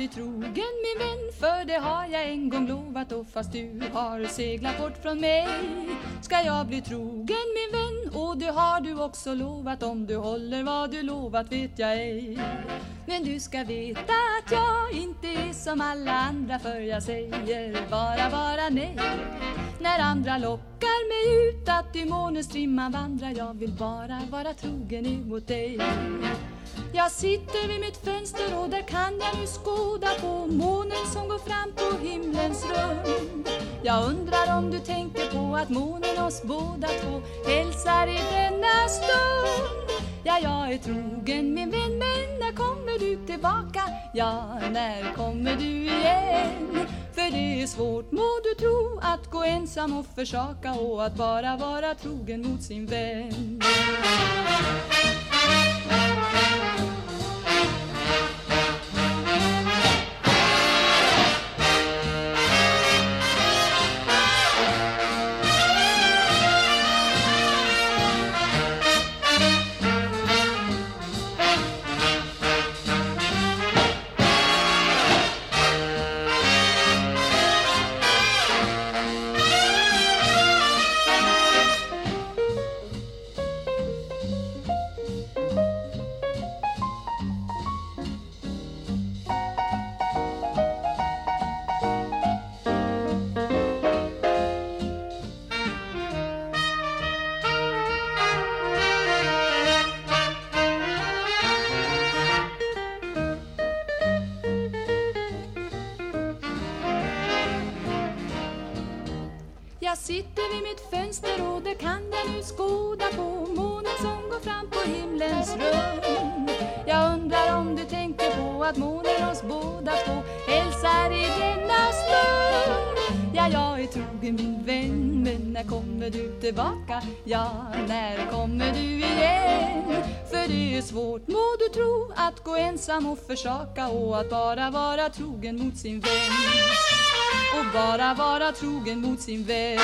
bli trogen min vän För det har jag en gång lovat. Och fast du har seglat bort från mig Ska jag bli trogen min vän. Och det har du också lovat. Om du håller vad du lovat vet jag ej. Men du ska veta att jag inte är som alla andra För jag säger bara, bara nej. När andra lockar mig ut att i månens strimma vandra Jag vill bara vara trogen emot dig jag sitter vid mitt fönster och där kan jag nu skåda på månen som går fram på himlens rum. Jag undrar om du tänker på att månen oss båda två hälsar i denna stund. Ja, jag är trogen min vän, men när kommer du tillbaka? Ja, när kommer du igen? För det är svårt, må du tro, att gå ensam och försaka och att bara vara trogen mot sin vän. Jag sitter vid mitt fönster och där kan jag nu skåda på månen som går fram på himlens rum. Jag undrar om du tänker på att månen oss båda två hälsar i denna stund. Ja, jag är trogen min vän, men när kommer du tillbaka? Ja, när kommer du igen? För det är svårt, må du tro, att gå ensam och försaka och att bara vara trogen mot sin vän bara vara trogen mot sin vän.